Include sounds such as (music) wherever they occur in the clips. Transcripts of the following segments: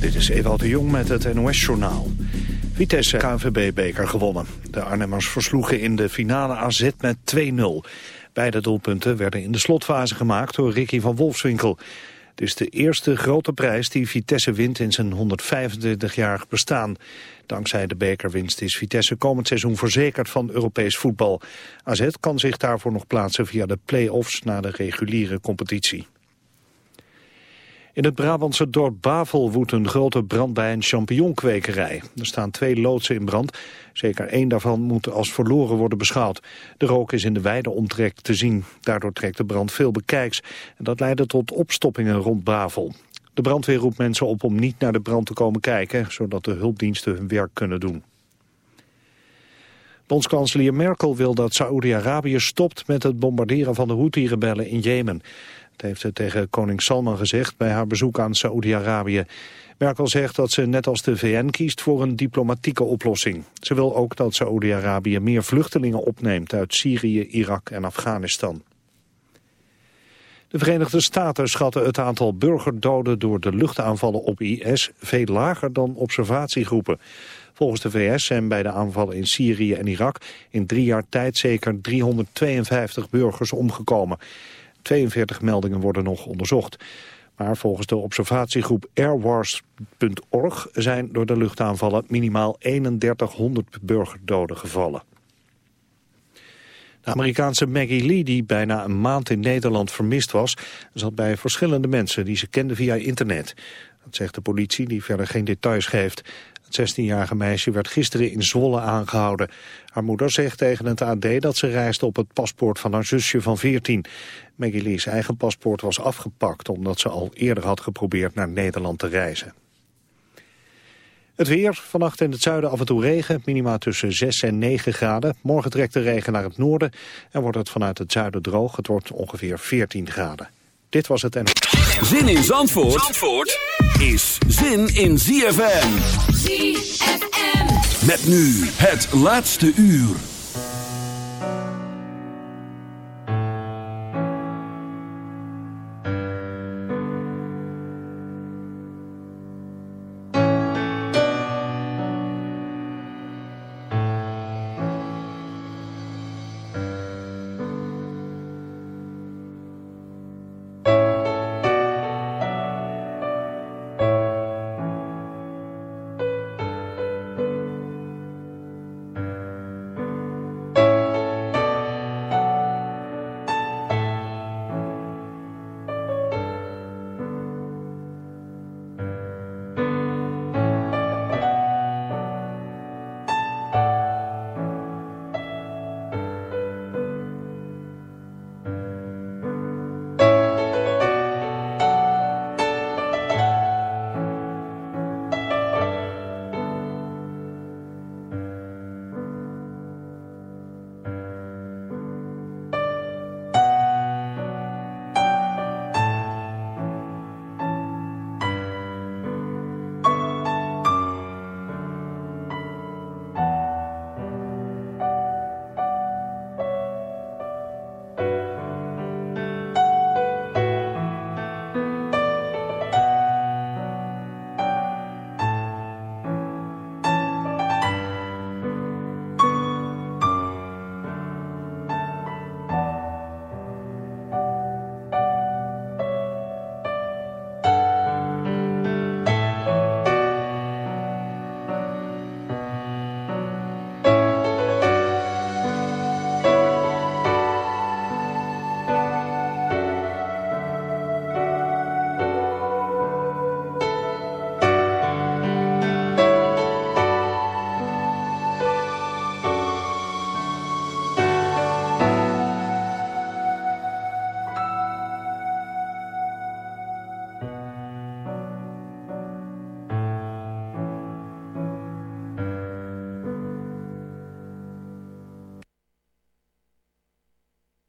Dit is Ewald de Jong met het NOS-journaal. Vitesse KNVB-beker gewonnen. De Arnhemmers versloegen in de finale AZ met 2-0. Beide doelpunten werden in de slotfase gemaakt door Ricky van Wolfswinkel. Het is de eerste grote prijs die Vitesse wint in zijn 125-jarig bestaan. Dankzij de bekerwinst is Vitesse komend seizoen verzekerd van Europees voetbal. AZ kan zich daarvoor nog plaatsen via de play-offs na de reguliere competitie. In het Brabantse dorp Bavel woedt een grote brand bij een champignonkwekerij. Er staan twee loodsen in brand. Zeker één daarvan moet als verloren worden beschouwd. De rook is in de wijde omtrek te zien. Daardoor trekt de brand veel bekijks. En dat leidde tot opstoppingen rond Bavel. De brandweer roept mensen op om niet naar de brand te komen kijken... zodat de hulpdiensten hun werk kunnen doen. Bondskanselier Merkel wil dat Saoedi-Arabië stopt met het bombarderen van de Houthi-rebellen in Jemen. Dat heeft ze tegen koning Salman gezegd bij haar bezoek aan Saoedi-Arabië. Merkel zegt dat ze net als de VN kiest voor een diplomatieke oplossing. Ze wil ook dat Saoedi-Arabië meer vluchtelingen opneemt uit Syrië, Irak en Afghanistan. De Verenigde Staten schatten het aantal burgerdoden door de luchtaanvallen op IS veel lager dan observatiegroepen. Volgens de VS zijn bij de aanvallen in Syrië en Irak in drie jaar tijd zeker 352 burgers omgekomen. 42 meldingen worden nog onderzocht. Maar volgens de observatiegroep airwars.org zijn door de luchtaanvallen minimaal 3100 burgerdoden gevallen. De Amerikaanse Maggie Lee, die bijna een maand in Nederland vermist was, zat bij verschillende mensen die ze kende via internet. Dat zegt de politie, die verder geen details geeft. Het 16-jarige meisje werd gisteren in Zwolle aangehouden. Haar moeder zegt tegen het AD dat ze reisde op het paspoort van haar zusje van 14. Maggie Lee's eigen paspoort was afgepakt omdat ze al eerder had geprobeerd naar Nederland te reizen. Het weer, vannacht in het zuiden af en toe regen, minima tussen 6 en 9 graden. Morgen trekt de regen naar het noorden en wordt het vanuit het zuiden droog. Het wordt ongeveer 14 graden. Dit was het en... Zin in Zandvoort, Zandvoort is zin in ZFM. ZFM. Met nu het laatste uur.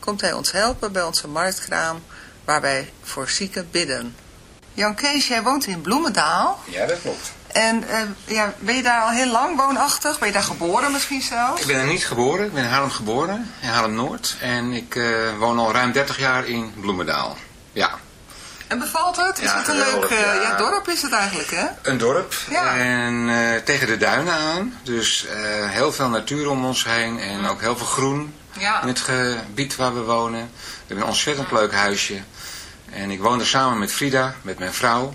komt hij ons helpen bij onze marktkraam waar wij voor zieken bidden. Jan Kees, jij woont in Bloemendaal. Ja, dat klopt. En uh, ja, ben je daar al heel lang woonachtig? Ben je daar geboren misschien zelfs? Ik ben er niet geboren. Ik ben in Haarlem geboren, in Haarlem-Noord. En ik uh, woon al ruim 30 jaar in Bloemendaal. Ja. En bevalt het? Is ja, het een leuk uh, ja. ja. dorp is het eigenlijk, hè? Een dorp. Ja. En tegen de duinen aan. Dus heel veel natuur om ons heen. En ook heel veel groen ja. in het gebied waar we wonen. We hebben een ontzettend leuk huisje. En ik woon er samen met Frida, met mijn vrouw.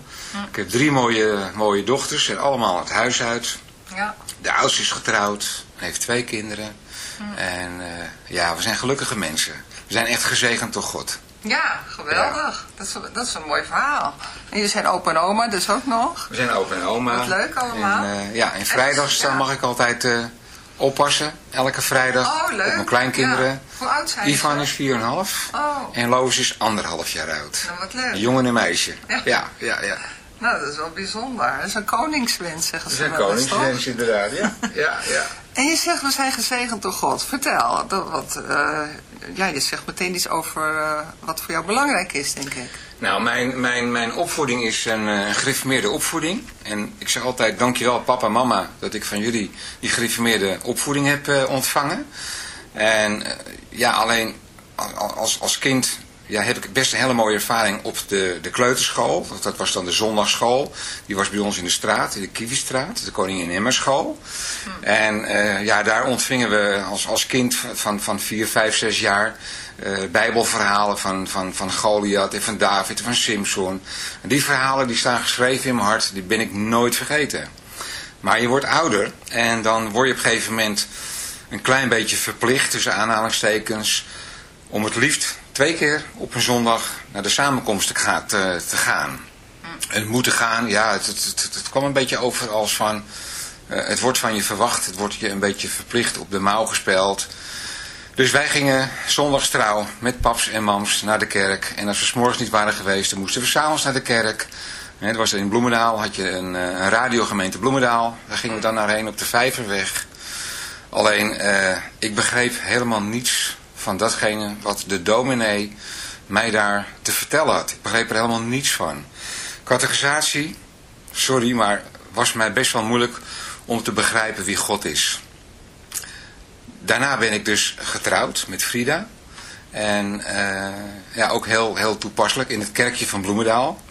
Ik heb drie mooie, mooie dochters en allemaal het huis uit. Ja. De oudste is getrouwd, heeft twee kinderen. En uh, ja, we zijn gelukkige mensen. We zijn echt gezegend door God. Ja, geweldig. Dat, is, dat is een mooi verhaal. En jullie zijn opa en oma dus ook nog? We zijn opa en oma. Wat leuk allemaal. En, uh, ja, en vrijdags mag ik altijd uh, oppassen. Elke vrijdag. Oh. Op mijn kleinkinderen. Ja. Hoe oud zijn Ivan is 4,5. Oh. En Loos is anderhalf jaar oud. Nou, wat leuk. Een jongen en een meisje. Ja. ja, ja. ja. Nou, dat is wel bijzonder. Dat is een koningswens, zeggen ze Dat is een koningswens inderdaad, ja. (laughs) ja, ja. En je zegt, we zijn gezegend door God. Vertel, dat, wat, uh, ja, je zegt meteen iets over uh, wat voor jou belangrijk is, denk ik. Nou, mijn, mijn, mijn opvoeding is een uh, gereformeerde opvoeding. En ik zeg altijd, dankjewel papa en mama dat ik van jullie die gereformeerde opvoeding heb uh, ontvangen. En uh, ja, alleen als, als kind ja, heb ik best een hele mooie ervaring op de, de kleuterschool. Dat was dan de zondagschool. Die was bij ons in de straat, in de Kiewiestraat, de Koningin Emmerschool. Hm. En ja, daar ontvingen we als, als kind van, van 4, 5, 6 jaar uh, bijbelverhalen van, van, van Goliath en van David en van Simpson. En die verhalen die staan geschreven in mijn hart, die ben ik nooit vergeten. Maar je wordt ouder en dan word je op een gegeven moment een klein beetje verplicht, tussen aanhalingstekens, om het liefst twee keer op een zondag naar de samenkomst te, te, gaan. En moeten gaan, ja, het, het, het, kwam een beetje over als van, uh, het wordt van je verwacht, het wordt je een beetje verplicht op de mouw gespeld. Dus wij gingen zondags trouw met paps en mams naar de kerk. En als we s'morgens niet waren geweest, dan moesten we s'avonds naar de kerk. Dat was in Bloemendaal, had je een, een radiogemeente Bloemendaal. Daar gingen we dan naar heen op de Vijverweg. Alleen, uh, ik begreep helemaal niets van datgene wat de dominee mij daar te vertellen had. Ik begreep er helemaal niets van. Categorisatie, sorry, maar was mij best wel moeilijk om te begrijpen wie God is. Daarna ben ik dus getrouwd met Frida. En uh, ja, ook heel, heel toepasselijk in het kerkje van Bloemendaal.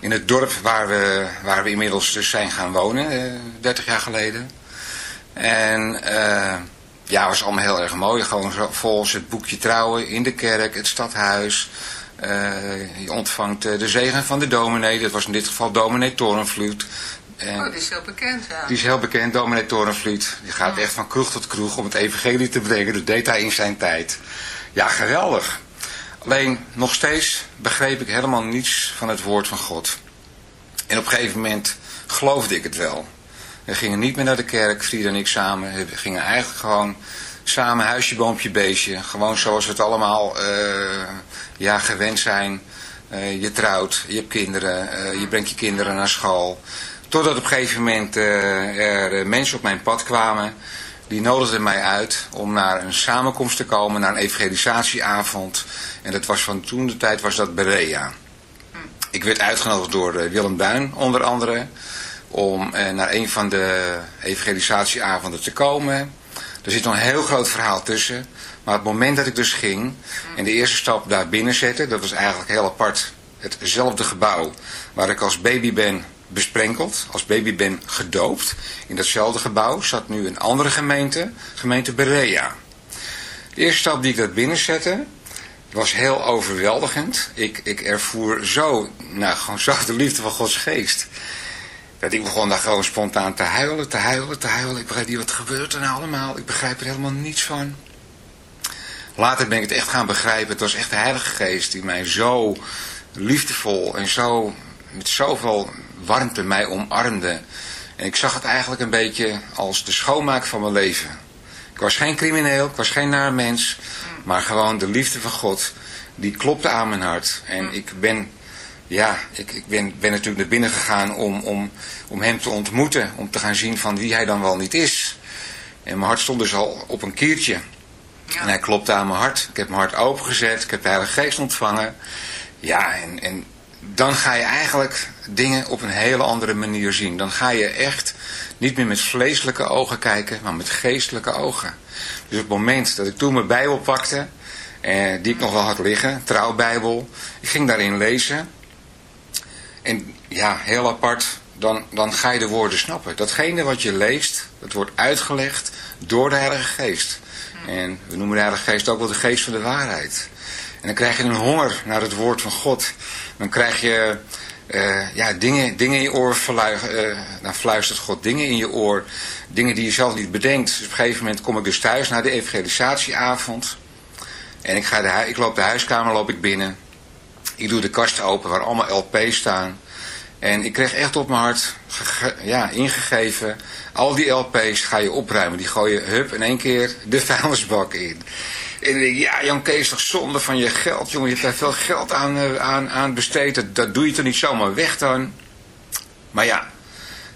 In het dorp waar we, waar we inmiddels dus zijn gaan wonen, uh, 30 jaar geleden. En uh, ja, was allemaal heel erg mooi. Gewoon volgens het boekje trouwen in de kerk, het stadhuis. Je ontvangt de zegen van de dominee. Dat was in dit geval dominee Torenvloed. En oh, die is heel bekend, ja. Die is heel bekend, dominee Torenvliet. Die gaat echt van kroeg tot kroeg om het evangelie te brengen. Dat deed hij in zijn tijd. Ja, geweldig. Alleen, nog steeds begreep ik helemaal niets van het woord van God. En op een gegeven moment geloofde ik het wel. We gingen niet meer naar de kerk, Frieda en ik samen. We gingen eigenlijk gewoon samen huisje, boompje, beestje. Gewoon zoals we het allemaal uh, ja, gewend zijn. Uh, je trouwt, je hebt kinderen, uh, je brengt je kinderen naar school. Totdat op een gegeven moment er mensen op mijn pad kwamen. Die nodigden mij uit om naar een samenkomst te komen, naar een evangelisatieavond. En dat was van toen de tijd was dat Berea. Ik werd uitgenodigd door Willem Duin onder andere om eh, naar een van de evangelisatieavonden te komen. Er zit nog een heel groot verhaal tussen. Maar het moment dat ik dus ging en de eerste stap daar binnen zette, dat was eigenlijk heel apart. Hetzelfde gebouw waar ik als baby ben besprenkeld, als baby ben gedoopt. In datzelfde gebouw zat nu een andere gemeente, gemeente Berea. De eerste stap die ik daar binnen zette, was heel overweldigend. Ik, ik ervoer zo, nou gewoon zo de liefde van Gods geest. Dat ik begon daar gewoon spontaan te huilen, te huilen, te huilen. Ik begrijp niet, wat gebeurt er nou allemaal? Ik begrijp er helemaal niets van. Later ben ik het echt gaan begrijpen. Het was echt de Heilige Geest die mij zo liefdevol en zo met zoveel warmte mij omarmde. En ik zag het eigenlijk een beetje als de schoonmaak van mijn leven. Ik was geen crimineel, ik was geen naar mens, maar gewoon de liefde van God, die klopte aan mijn hart. En ik ben ja, ik, ik ben, ben natuurlijk naar binnen gegaan om, om, om hem te ontmoeten. Om te gaan zien van wie hij dan wel niet is. En mijn hart stond dus al op een kiertje. En hij klopte aan mijn hart. Ik heb mijn hart opengezet. Ik heb de Heilige Geest ontvangen. Ja, en, en dan ga je eigenlijk dingen op een hele andere manier zien. Dan ga je echt niet meer met vleeselijke ogen kijken, maar met geestelijke ogen. Dus op het moment dat ik toen mijn Bijbel pakte, eh, die ik nog wel had liggen, trouwbijbel, ik ging daarin lezen. En ja, heel apart, dan, dan ga je de woorden snappen. Datgene wat je leest, dat wordt uitgelegd door de Heilige Geest. En we noemen de Heilige Geest ook wel de geest van de waarheid. En dan krijg je een honger naar het woord van God. Dan krijg je uh, ja, dingen, dingen in je oor uh, fluistert God dingen in je oor. Dingen die je zelf niet bedenkt. Dus op een gegeven moment kom ik dus thuis na de evangelisatieavond. En ik, ga de, ik loop de huiskamer loop ik binnen. Ik doe de kast open waar allemaal LP's staan. En ik kreeg echt op mijn hart ja, ingegeven. Al die LP's ga je opruimen. Die gooi je hup in één keer de (laughs) vuilnisbak in. En ja Jan Kees, toch zonde van je geld, jongen. Je hebt daar veel geld aan, eh, aan, aan besteed. Dat, dat doe je toch niet zomaar weg dan? Maar ja,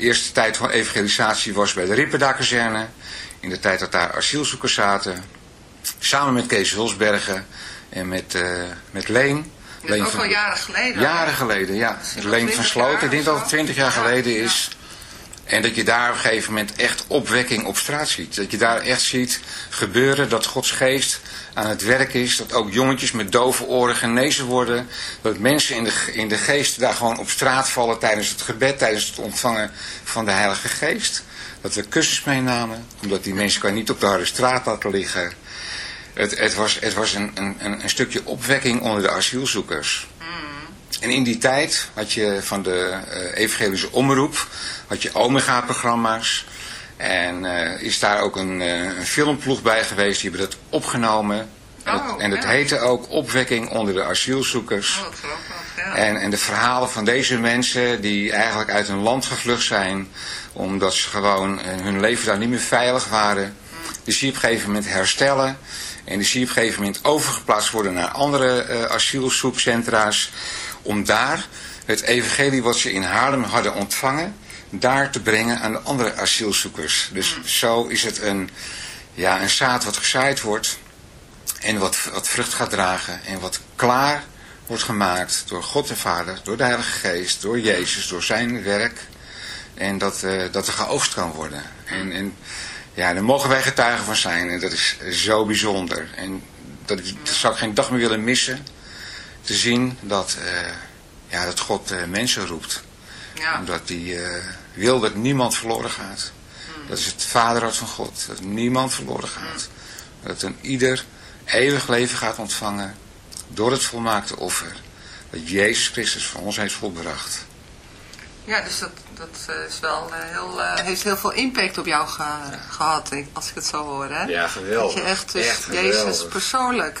eerste tijd van evangelisatie was bij de Ripperda-kazerne. In de tijd dat daar asielzoekers zaten. Samen met Kees Hulsbergen en met, uh, met Leen. Dat is ook al jaren geleden. Jaren geleden, ja. Leen van Sloten. Ik denk dat het twintig jaar geleden is. En dat je daar op een gegeven moment echt opwekking op straat ziet. Dat je daar echt ziet gebeuren dat Gods geest aan het werk is. Dat ook jongetjes met dove oren genezen worden. Dat mensen in de, in de geest daar gewoon op straat vallen tijdens het gebed. Tijdens het ontvangen van de Heilige Geest. Dat we kussens meenamen. Omdat die mensen kan niet op de harde straat laten liggen. Het, het was, het was een, een, een stukje opwekking onder de asielzoekers. En in die tijd had je van de uh, evangelische omroep, had je Omega-programma's. En uh, is daar ook een, uh, een, filmploeg bij geweest, die hebben dat opgenomen. Oh, en het ja. heette ook Opwekking onder de asielzoekers. Oh, wat grappig, ja. En, en de verhalen van deze mensen die eigenlijk uit hun land gevlucht zijn, omdat ze gewoon hun leven daar niet meer veilig waren, die zie je op een gegeven moment herstellen. En die zie je op een gegeven moment overgeplaatst worden naar andere uh, asielzoekcentra's. Om daar het evangelie wat ze in Haarlem hadden ontvangen, daar te brengen aan de andere asielzoekers. Dus zo is het een, ja, een zaad wat gezaaid wordt en wat, wat vrucht gaat dragen en wat klaar wordt gemaakt door God de Vader, door de Heilige Geest, door Jezus, door zijn werk. En dat, uh, dat er geoogst kan worden. En, en ja, daar mogen wij getuigen van zijn. En dat is zo bijzonder. En dat, dat zou ik geen dag meer willen missen. Te zien dat, uh, ja, dat God uh, mensen roept. Ja. Omdat hij uh, wil dat niemand verloren gaat. Hmm. Dat is het vaderhart van God. Dat niemand verloren gaat. Dat een ieder eeuwig leven gaat ontvangen door het volmaakte offer. Dat Jezus Christus voor ons heeft volbracht. Ja, dus dat, dat is wel heel, uh, heeft heel veel impact op jou ge gehad, als ik het zo hoor. Hè? Ja, geweldig. Dat je echt, dus echt Jezus persoonlijk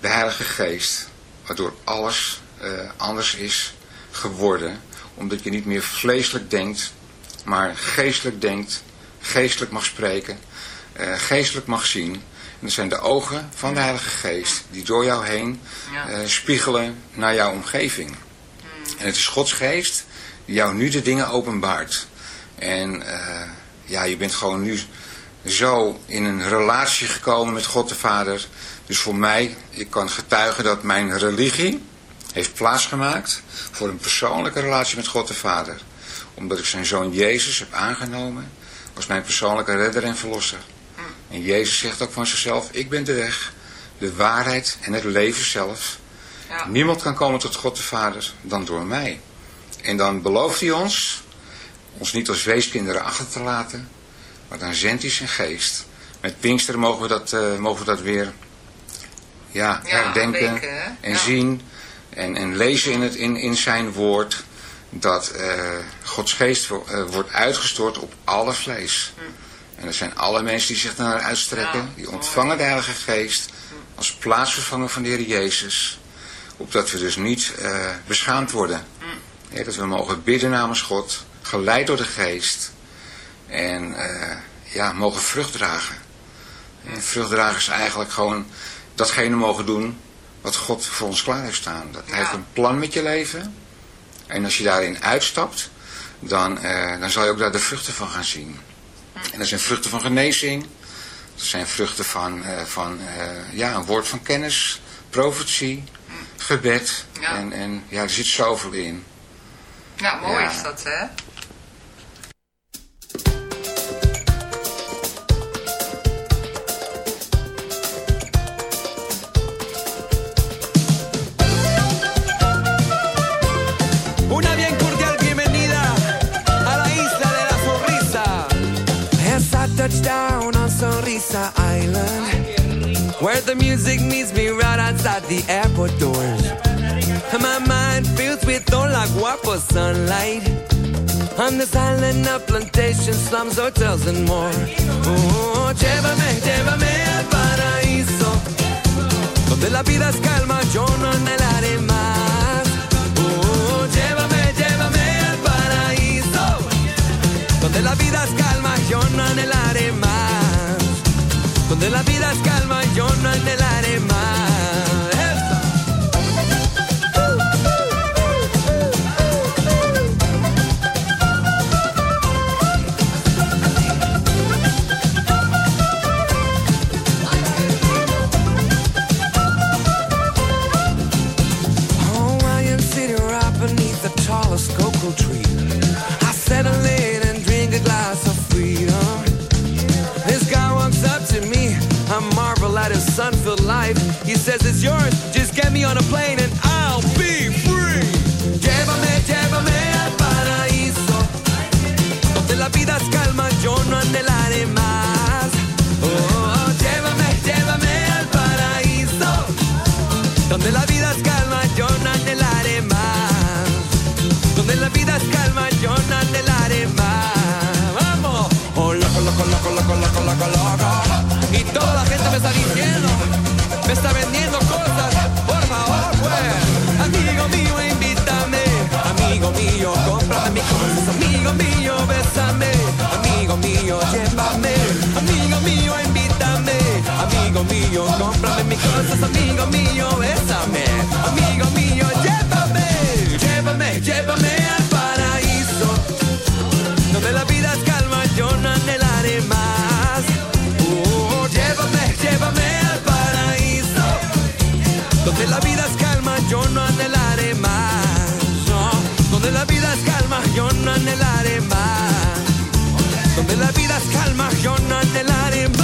de Heilige Geest, waardoor alles eh, anders is geworden. Omdat je niet meer vleeselijk denkt, maar geestelijk denkt, geestelijk mag spreken, eh, geestelijk mag zien. En dat zijn de ogen van de Heilige Geest die door jou heen eh, spiegelen naar jouw omgeving. En het is Gods Geest die jou nu de dingen openbaart. En ja, je bent gewoon nu zo in een relatie gekomen met God de Vader. Dus voor mij, ik kan getuigen dat mijn religie heeft plaatsgemaakt voor een persoonlijke relatie met God de Vader. Omdat ik zijn zoon Jezus heb aangenomen als mijn persoonlijke redder en verlosser. En Jezus zegt ook van zichzelf, ik ben de weg, de waarheid en het leven zelf. Ja. Niemand kan komen tot God de Vader dan door mij. En dan belooft hij ons, ons niet als weeskinderen achter te laten, maar dan zendt hij zijn geest. Met Pinksteren mogen we dat, eh, mogen we dat weer ja, herdenken denken, en zien en, en lezen in, het, in, in zijn woord dat eh, Gods geest eh, wordt uitgestort op alle vlees. En dat zijn alle mensen die zich naar uitstrekken, Ja, die ontvangen de Heilige Geest als plaatsvervanger van de Heer Jezus. Opdat we dus niet eh, beschaamd worden. Ja, dat we mogen bidden namens God, geleid door de Geest. En ja, mogen vrucht dragen. En vrucht dragen is eigenlijk gewoon datgene mogen doen wat God voor ons klaar heeft staan. Dat Hij Ja. heeft een plan met je leven. En als je daarin uitstapt, dan, eh, dan zal je ook daar de vruchten van gaan zien. En dat zijn vruchten van genezing. Dat zijn vruchten van, eh, van eh, ja, een woord van kennis, profetie, gebed. Ja. En, en ja, er zit zoveel in. Ja, mooi Ja. is dat, hè? On Island, where the music meets me right outside the airport doors. And my mind fills with all la guapo sunlight. On this island of plantations, slums, hotels, and more. Oh, llévame, llévame al paraíso. Donde la vida es calma, yo no anhelaré más. Oh, llévame, llévame al paraíso. Donde la vida es calma, yo no anhelaré. La vida es calma, yo no anhelaré más. His life. He says it's yours. Just get me on a plane and I'll be free. Llévame, llévame al paraíso. Donde la vida es calma, yo no anhelaré cosas. Amigo mío, bésame. Amigo mío, llévame. Llévame, llévame al paraíso. Donde la vida es calma, yo no anhelaré más. Oh, llévame, llévame al paraíso. Donde la vida es calma, yo no anhelaré más. No, donde la vida es calma, yo no anhelaré más. Donde la vida es calma, yo no anhelaré más.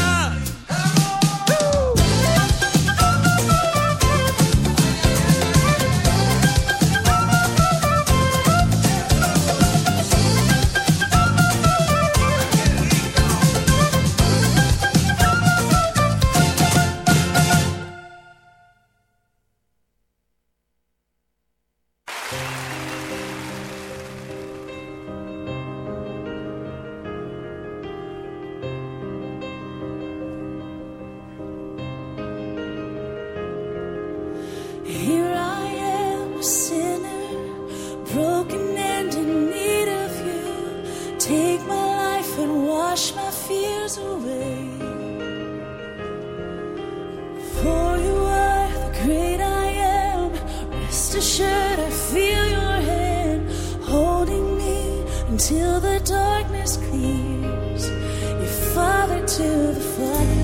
until the darkness clears. Your father to the fire.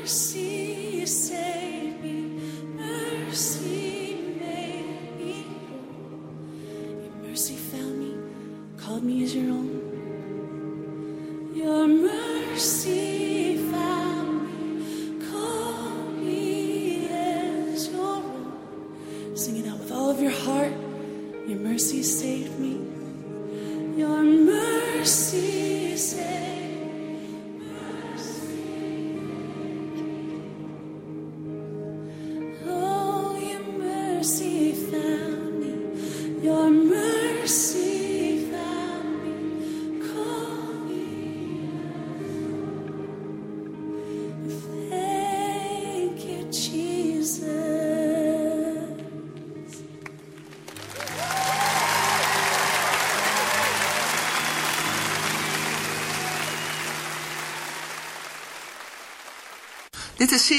mercy.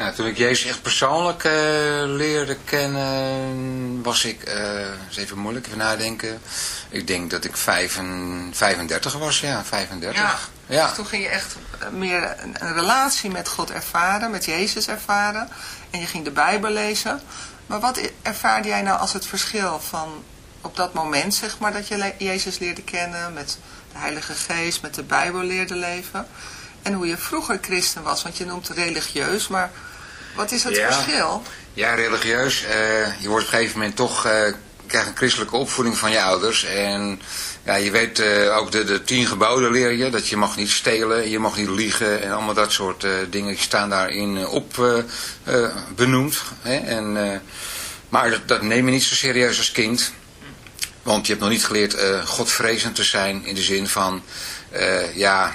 Nou, toen ik Jezus echt persoonlijk uh, leerde kennen, was ik, uh, is even moeilijk even nadenken, ik denk dat ik 35 was, ja, 35. Ja, ja. Dus toen ging je echt meer een, een, relatie met God ervaren, met Jezus ervaren en je ging de Bijbel lezen. Maar wat ervaarde jij nou als het verschil van op dat moment, zeg maar, dat je Jezus leerde kennen, met de Heilige Geest, met de Bijbel leerde leven... En hoe je vroeger christen was, want je noemt religieus, maar wat is het verschil? Ja, religieus. Uh, je wordt op een gegeven moment toch, uh, krijg een christelijke opvoeding van je ouders. En ja, je weet uh, ook de, de tien geboden leer je. Dat je mag niet stelen, je mag niet liegen en allemaal dat soort dingen die staan daarin op benoemd. Hè? En, maar dat, dat neem je niet zo serieus als kind. Want je hebt nog niet geleerd godvrezend te zijn in de zin van, ja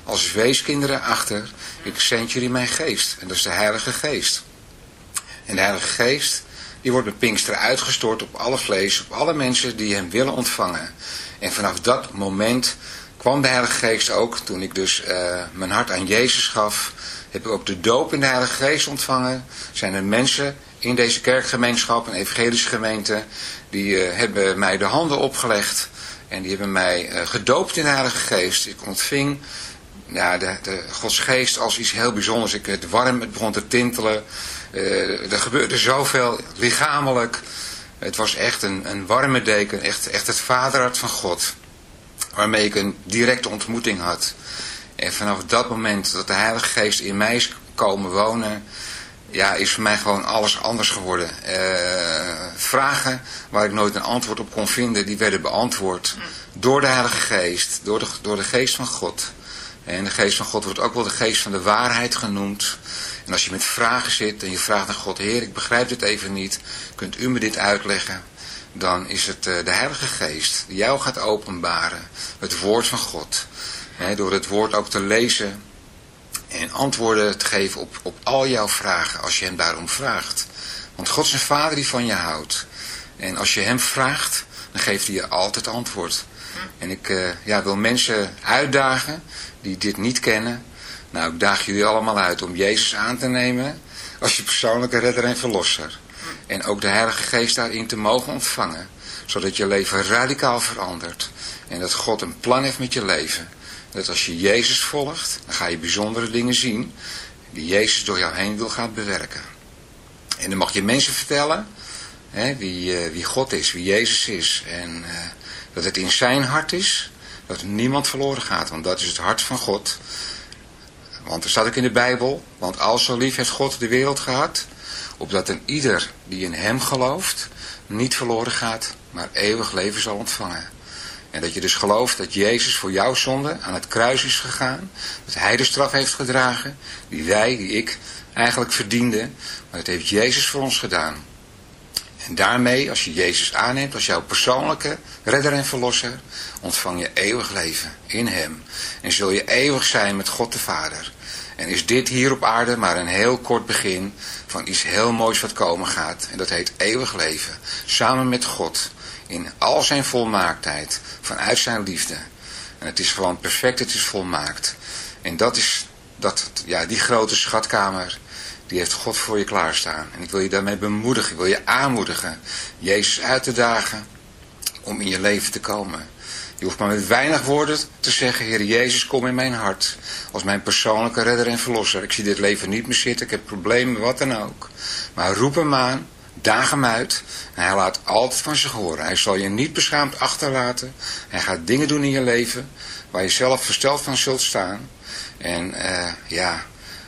als weeskinderen achter, ik zend jullie mijn geest. En dat is de Heilige Geest. En de Heilige Geest, die wordt met Pinksteren uitgestort op alle vlees, op alle mensen die hem willen ontvangen. En vanaf dat moment kwam de Heilige Geest ook, toen ik dus uh, mijn hart aan Jezus gaf, heb ik ook de doop in de Heilige Geest ontvangen. Zijn er mensen in deze kerkgemeenschap, een evangelische gemeente, die uh, hebben mij de handen opgelegd en die hebben mij uh, gedoopt in de Heilige Geest. Ik ontving ja, de, de Gods Geest als iets heel bijzonders. Ik werd warm, het begon te tintelen. Uh, er gebeurde zoveel lichamelijk. Het was echt een, een warme deken, echt, echt het vaderhart van God. Waarmee ik een directe ontmoeting had. En vanaf dat moment dat de Heilige Geest in mij is komen wonen, ja, is voor mij gewoon alles anders geworden. Uh, vragen waar ik nooit een antwoord op kon vinden, die werden beantwoord door de Heilige Geest, door de, door de Geest van God. En de Geest van God wordt ook wel de Geest van de waarheid genoemd. En als je met vragen zit en je vraagt aan God, Heer, ik begrijp dit even niet, kunt u me dit uitleggen? Dan is het uh, de Heilige Geest die jou gaat openbaren, het woord van God. Door het woord ook te lezen en antwoorden te geven op, op al jouw vragen, als je hem daarom vraagt. Want God is een vader die van je houdt. En als je hem vraagt, dan geeft hij je altijd antwoord. En ik uh, ja, wil mensen uitdagen die dit niet kennen, nou, ik daag jullie allemaal uit om Jezus aan te nemen als je persoonlijke redder en verlosser. En ook de Heilige Geest daarin te mogen ontvangen, zodat je leven radicaal verandert. En dat God een plan heeft met je leven. Dat als je Jezus volgt, dan ga je bijzondere dingen zien die Jezus door jou heen wil gaan bewerken. En dan mag je mensen vertellen hè, wie, uh, wie God is, wie Jezus is. En uh, dat het in zijn hart is, dat niemand verloren gaat. Want dat is het hart van God. Want er staat ook in de Bijbel, want al zo lief heeft God de wereld gehad, opdat een ieder die in hem gelooft, niet verloren gaat, maar eeuwig leven zal ontvangen. En dat je dus gelooft dat Jezus voor jouw zonde aan het kruis is gegaan, dat hij de straf heeft gedragen, die wij, die ik, eigenlijk verdienden, maar dat heeft Jezus voor ons gedaan. En daarmee, als je Jezus aanneemt als jouw persoonlijke redder en verlosser, ontvang je eeuwig leven in hem. En zul je eeuwig zijn met God de Vader. En is dit hier op aarde maar een heel kort begin van iets heel moois wat komen gaat. En dat heet eeuwig leven. Samen met God. In al zijn volmaaktheid. Vanuit zijn liefde. En het is gewoon perfect, het is volmaakt. En dat is dat, ja, die grote schatkamer, die heeft God voor je klaarstaan. En ik wil je daarmee bemoedigen, ik wil je aanmoedigen, Jezus uit te dagen om in je leven te komen. Je hoeft maar met weinig woorden te zeggen, Heer Jezus, kom in mijn hart. Als mijn persoonlijke redder en verlosser. Ik zie dit leven niet meer zitten, ik heb problemen, wat dan ook. Maar roep hem aan, daag hem uit. En hij laat altijd van zich horen. Hij zal je niet beschaamd achterlaten. Hij gaat dingen doen in je leven waar je zelf versteld van zult staan. En uh, ja,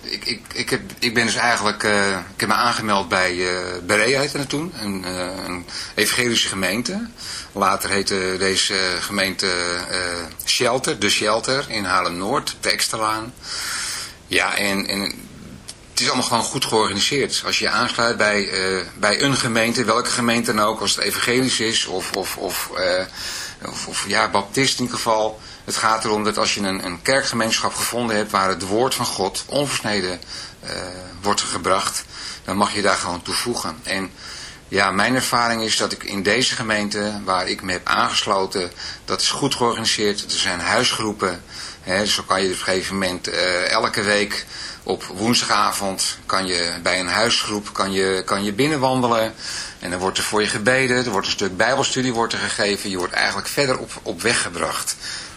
ik, ik, ik, heb, ik ben dus eigenlijk, uh, ik heb me aangemeld bij uh, Berea toen, een, uh, een evangelische gemeente. Later heette deze gemeente Shelter, de Shelter in Haarlem-Noord, de. Ja, en, en het is allemaal gewoon goed georganiseerd. Als je je aansluit bij, bij een gemeente, welke gemeente dan ook, als het evangelisch is of, of, of, of, of ja, baptist in ieder geval het gaat erom dat als je een, een kerkgemeenschap gevonden hebt waar het woord van God onversneden uh, wordt gebracht, dan mag je daar gewoon toevoegen. En ja, mijn ervaring is dat ik in deze gemeente waar ik me heb aangesloten, dat is goed georganiseerd. Er zijn huisgroepen, hè, dus zo kan je op een gegeven moment uh, elke week op woensdagavond kan je bij een huisgroep kan je, kan je binnenwandelen. En dan wordt er voor je gebeden, er wordt een stuk bijbelstudie wordt gegeven. Je wordt eigenlijk verder op, op weg gebracht.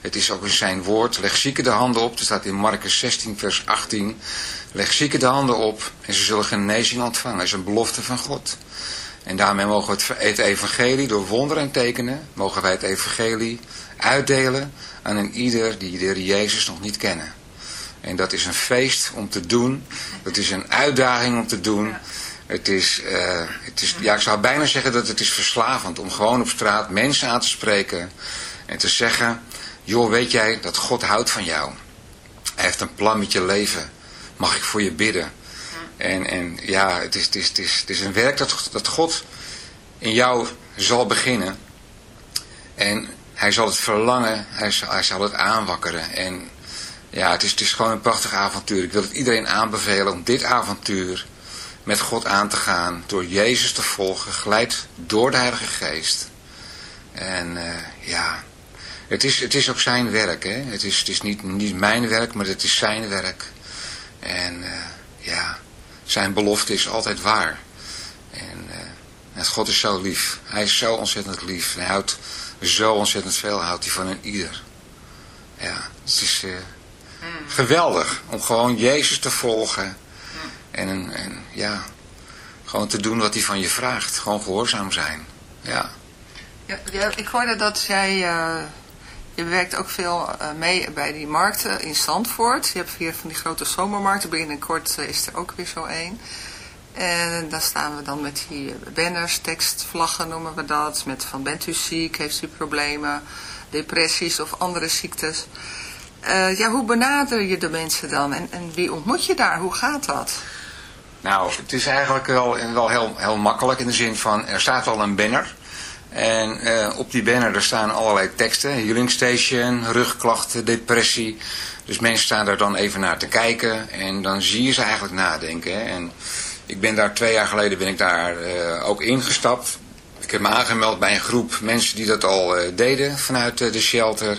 het is ook in zijn woord. Leg zieken de handen op. Er staat in Marcus 16 vers 18. Leg zieken de handen op en ze zullen genezing ontvangen. Dat is een belofte van God. En daarmee mogen we het evangelie door wonderen en tekenen. Mogen wij het evangelie uitdelen aan een ieder die de Jezus nog niet kennen. En dat is een feest om te doen. Dat is een uitdaging om te doen. Het is, uh, het is, ja, ik zou bijna zeggen dat het is verslavend om gewoon op straat mensen aan te spreken en te zeggen, joh, weet jij dat God houdt van jou? Hij heeft een plan met je leven. Mag ik voor je bidden? En, en ja, het is, het, is, het, is, het is een werk dat, dat God in jou zal beginnen. En hij zal het verlangen, hij zal, hij zal het aanwakkeren. En ja, het is, het is gewoon een prachtig avontuur. Ik wil het iedereen aanbevelen om dit avontuur met God aan te gaan. Door Jezus te volgen, geleid door de Heilige Geest. En uh, ja, het is, het is ook zijn werk. Hè? Het is, het is niet, niet mijn werk, maar het is zijn werk. En uh, ja, zijn belofte is altijd waar. En uh, God is zo lief. Hij is zo ontzettend lief. Hij houdt zo ontzettend veel houdt hij van een ieder. Ja, het is uh, geweldig om gewoon Jezus te volgen. En, en ja, gewoon te doen wat hij van je vraagt. Gewoon gehoorzaam zijn. Ja. Ja, ja ik hoorde dat jij uh, je werkt ook veel uh, mee bij die markten in Zandvoort. Je hebt hier van die grote zomermarkten. Binnenkort uh, is er ook weer zo één. En daar staan we dan met die banners, tekstvlaggen noemen we dat. Met van bent u ziek, heeft u problemen. depressies of andere ziektes. Eh, ja, hoe benader je de mensen dan en, en wie ontmoet je daar? Hoe gaat dat? Nou, het is eigenlijk wel, wel heel, heel makkelijk in de zin van, er staat al een banner. En eh, op die banner er staan allerlei teksten. Healing Station, rugklachten, depressie. Dus mensen staan daar dan even naar te kijken. En dan zie je ze eigenlijk nadenken. Hè. En ik ben daar twee jaar geleden ben ik daar uh, ook ingestapt. Ik heb me aangemeld bij een groep mensen die dat al uh, deden vanuit de shelter.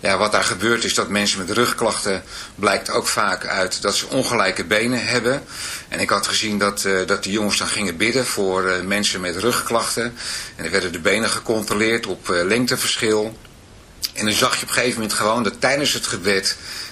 ja, wat daar gebeurt is dat mensen met rugklachten blijkt ook vaak uit dat ze ongelijke benen hebben. En ik had gezien dat, uh, dat die jongens dan gingen bidden voor uh, mensen met rugklachten. En er werden de benen gecontroleerd op uh, lengteverschil. En dan zag je op een gegeven moment gewoon dat tijdens het gebed,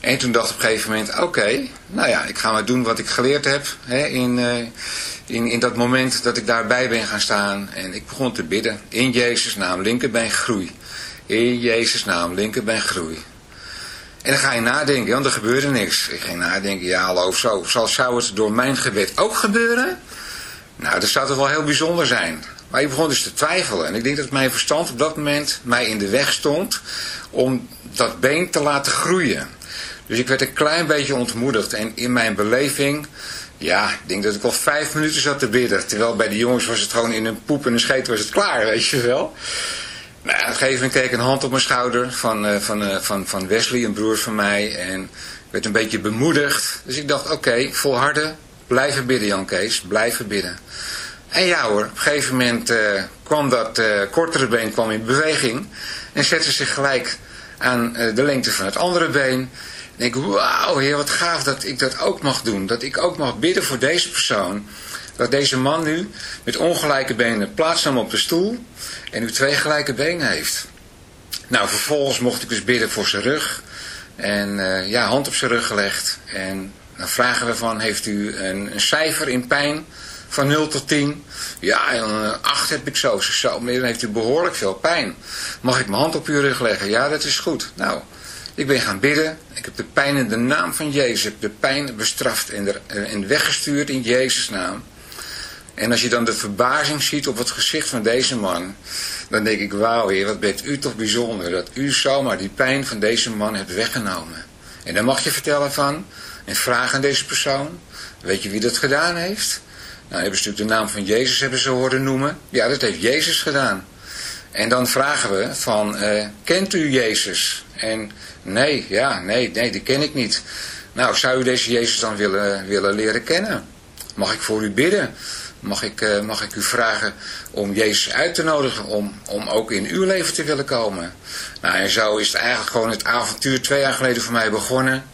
En toen dacht ik op een gegeven moment, oké, nou ja, ik ga maar doen wat ik geleerd heb hè, in, uh, in, in dat moment dat ik daarbij ben gaan staan. En ik begon te bidden, in Jezus naam, linkerbeen groei. In Jezus naam, linkerbeen groei. En dan ga je nadenken, want er gebeurde niks. Ik ging nadenken, ja hallo, zo, zou, zou het door mijn gebed ook gebeuren? Nou, dat zou toch wel heel bijzonder zijn. Maar ik begon dus te twijfelen. En ik denk dat mijn verstand op dat moment mij in de weg stond om dat been te laten groeien. Dus ik werd een klein beetje ontmoedigd. En in mijn beleving, ja, ik denk dat ik al vijf minuten zat te bidden. Terwijl bij de jongens was het gewoon in een poep en een scheet was het klaar, weet je wel. Nou, op een gegeven moment kreeg ik een hand op mijn schouder van, uh, van, uh, van, van Wesley, een broer van mij. En ik werd een beetje bemoedigd. Dus ik dacht, oké, okay, volharden, blijven bidden Jan Kees, blijven bidden. En ja hoor, op een gegeven moment uh, kwam dat kortere been kwam in beweging. En zette zich gelijk aan de lengte van het andere been denk ik, wauw heer, wat gaaf dat ik dat ook mag doen. Dat ik ook mag bidden voor deze persoon. Dat deze man nu met ongelijke benen plaatsnam op de stoel en nu twee gelijke benen heeft. Nou, vervolgens mocht ik dus bidden voor zijn rug. En uh, ja, hand op zijn rug gelegd. En dan vragen we van, heeft u een, een cijfer in pijn van 0 tot 10? Ja, een 8 heb ik zo. Zo, maar dan heeft u behoorlijk veel pijn. Mag ik mijn hand op uw rug leggen? Ja, dat is goed. Nou, ik ben gaan bidden. Ik heb de pijn in de naam van Jezus. Ik heb de pijn bestraft en, er, en weggestuurd in Jezus' naam. En als je dan de verbazing ziet op het gezicht van deze man. Dan denk ik, wauw heer, wat bent u toch bijzonder. Dat u zomaar die pijn van deze man hebt weggenomen. En dan mag je vertellen van. En vragen aan deze persoon. Weet je wie dat gedaan heeft? Nou, hebben ze natuurlijk de naam van Jezus hebben ze horen noemen. Ja, dat heeft Jezus gedaan. En dan vragen we van, uh, kent u Jezus? En nee, ja, nee, nee, die ken ik niet. Nou, zou u deze Jezus dan willen, willen leren kennen? Mag ik voor u bidden? Mag ik, uh, mag ik u vragen om Jezus uit te nodigen, om, om ook in uw leven te willen komen? Nou, en zo is het eigenlijk gewoon het avontuur twee jaar geleden voor mij begonnen.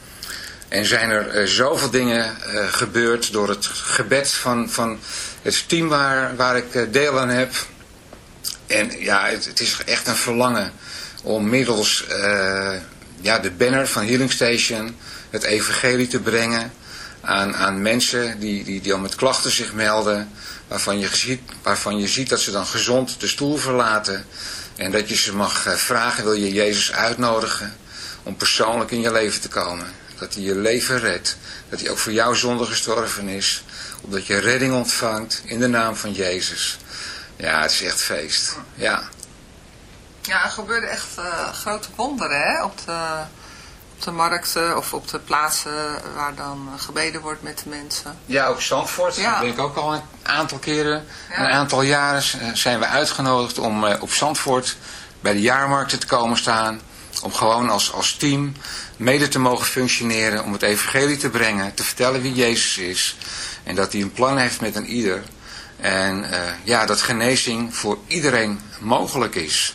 En zijn er uh, zoveel dingen uh, gebeurd door het gebed van, van het team waar, waar ik deel aan heb. En ja, het, is echt een verlangen om middels ja, de banner van Healing Station het evangelie te brengen aan, aan mensen die, die, die al met klachten zich melden, waarvan je, ziet, waarvan je ziet dat ze dan gezond de stoel verlaten en dat je ze mag uh, vragen, wil je Jezus uitnodigen om persoonlijk in je leven te komen. Dat hij je leven redt, dat hij ook voor jouw zonde gestorven is, opdat je redding ontvangt in de naam van Jezus. Ja, het is echt feest. Ja. Ja, er gebeuren echt eh, grote wonderen hè? Op, de, op de markten of op de plaatsen waar dan eh, gebeden wordt met de mensen. Ja, ook Zandvoort. Ja. Daar ben ik ook al een aantal keren, Ja. een aantal jaren eh, zijn we uitgenodigd om op Zandvoort bij de jaarmarkten te komen staan. Om gewoon als, als team mede te mogen functioneren, om het evangelie te brengen, te vertellen wie Jezus is. En dat hij een plan heeft met een ieder. En ja, dat genezing voor iedereen mogelijk is.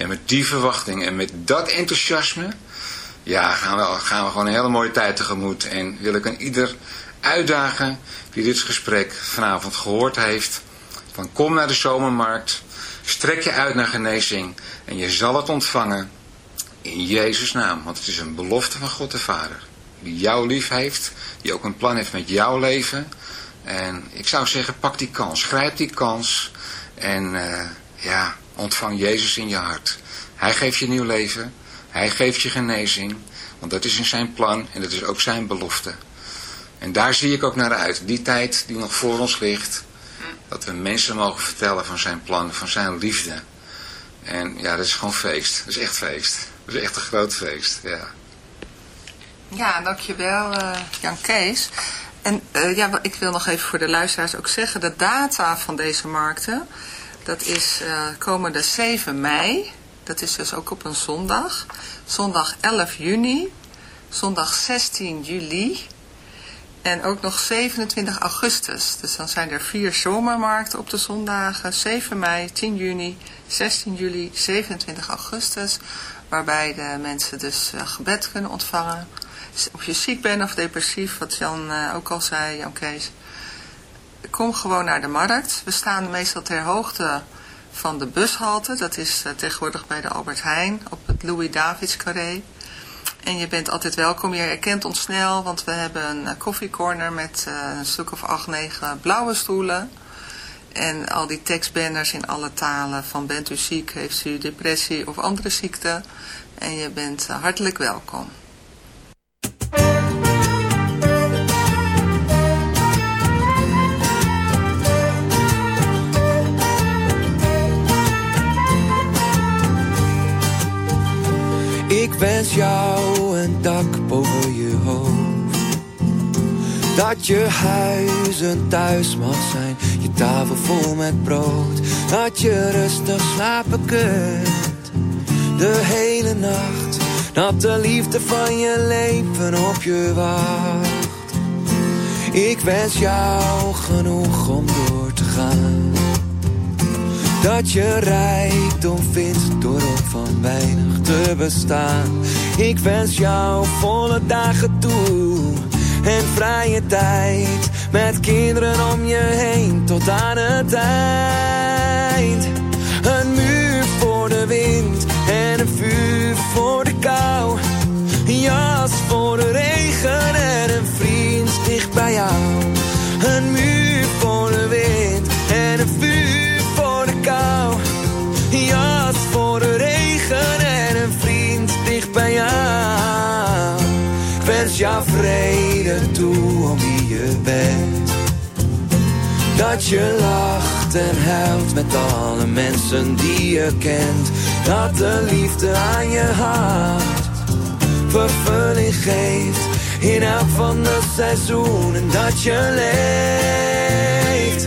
En met die verwachting en met dat enthousiasme, ja, gaan we, gaan we gewoon een hele mooie tijd tegemoet. En wil ik een ieder uitdagen die dit gesprek vanavond gehoord heeft. Van kom naar de zomermarkt, strek je uit naar genezing en je zal het ontvangen in Jezus' naam. Want het is een belofte van God de Vader. Die jou lief heeft, die ook een plan heeft met jouw leven. En ik zou zeggen, pak die kans, grijp die kans en eh, ja, ontvang Jezus in je hart. Hij geeft je nieuw leven, hij geeft je genezing, want dat is in zijn plan en dat is ook zijn belofte. En daar zie ik ook naar uit, die tijd die nog voor ons ligt, dat we mensen mogen vertellen van zijn plan, van zijn liefde. En ja, dat is gewoon feest, dat is echt feest. Dat is echt een groot feest, ja. Ja, dankjewel eh Jan Kees. En eh, ja, ik wil nog even voor de luisteraars ook zeggen, de data van deze markten, dat is eh, komende 7 mei, dat is dus ook op een zondag, zondag 11 juni, zondag 16 juli. En ook nog 27 augustus. Dus dan zijn er vier zomermarkten op de zondagen, 7 mei, 10 juni, 16 juli, 27 augustus, waarbij de mensen dus eh, gebed kunnen ontvangen. Of je ziek bent of depressief, wat Jan eh, ook al zei, Jan Kees. Kom gewoon naar de markt. We staan meestal ter hoogte van de bushalte. Dat is eh, tegenwoordig bij de Albert Heijn op het Louis Davids carré. En je bent altijd welkom. Je herkent ons snel, want we hebben een eh, koffiecorner met eh, een stuk of acht, negen blauwe stoelen. En al die tekstbanners in alle talen van bent u ziek, heeft u depressie of andere ziekte. En je bent hartelijk welkom. Jou een dak boven je hoofd. Dat je huis een thuis mag zijn. Je tafel vol met brood. Dat je rustig slapen kunt. De hele nacht. Dat de liefde van je leven op je wacht. Ik wens jou genoeg om door te gaan. Dat je rijkdom vindt door op van weinig te bestaan. Ik wens jou volle dagen toe. En vrije tijd met kinderen om je heen tot aan het eind. Een muur voor de wind en een vuur voor de kou. Een jas voor de regen en een vriend dicht bij jou. Jou vrede toe om wie je bent. Dat je lacht en huilt met alle mensen die je kent. Dat de liefde aan je hart vervulling geeft. In elk van de seizoenen dat je leeft.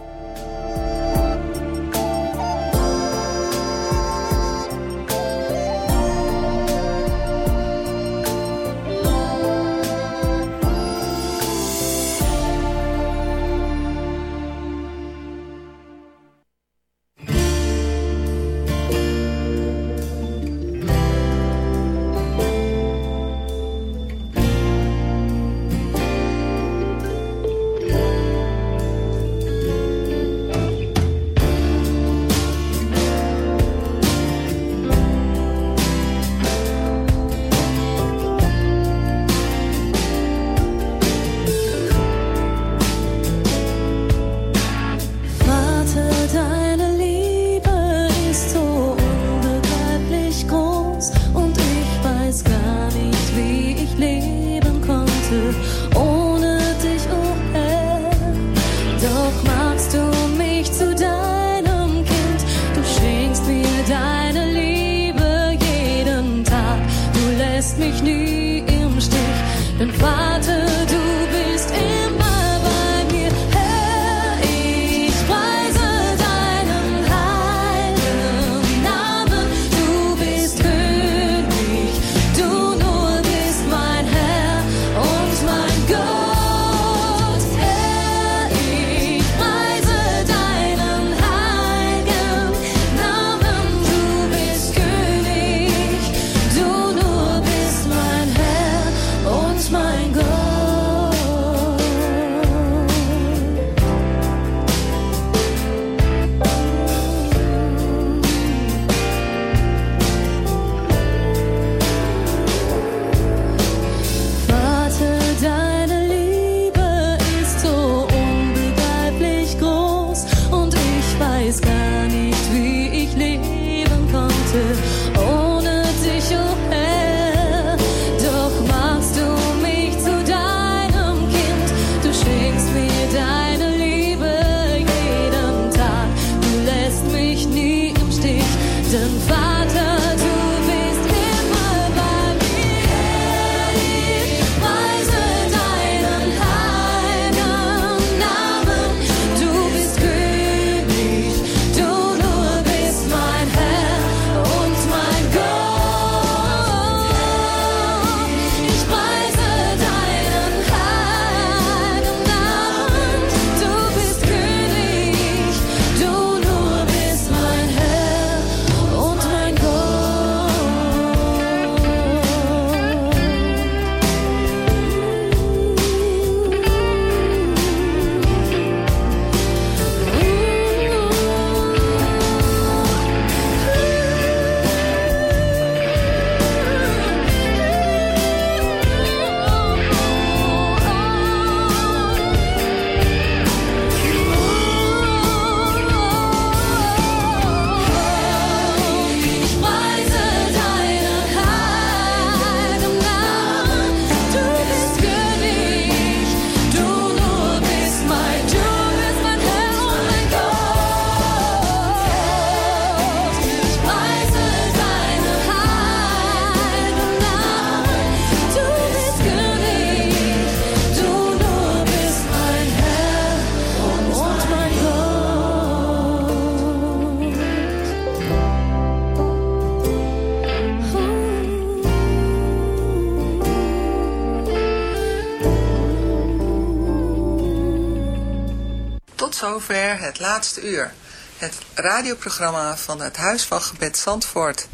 Het laatste uur. Het radioprogramma van het Huis van Gebed Zandvoort.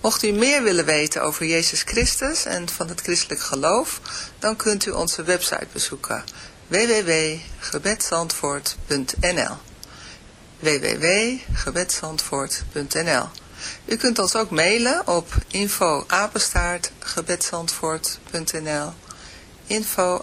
Mocht u meer willen weten over Jezus Christus en van het christelijk geloof, dan kunt u onze website bezoeken www.gebedsandvoort.nl www.gebedsandvoort.nl U kunt ons ook mailen op info info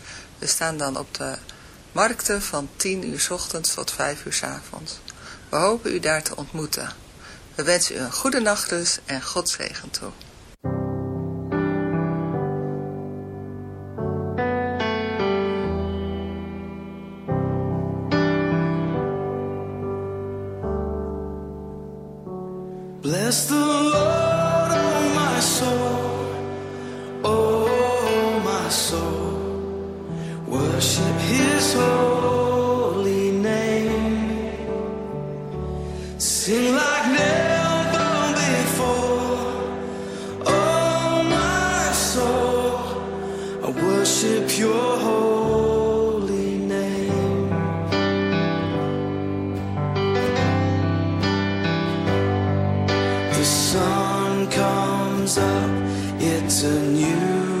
We staan dan op de markten van 10 uur ochtends tot 5 uur avonds. We hopen u daar te ontmoeten. We wensen u een goede nachtrust en God zegen toe. Bless the up, it's a new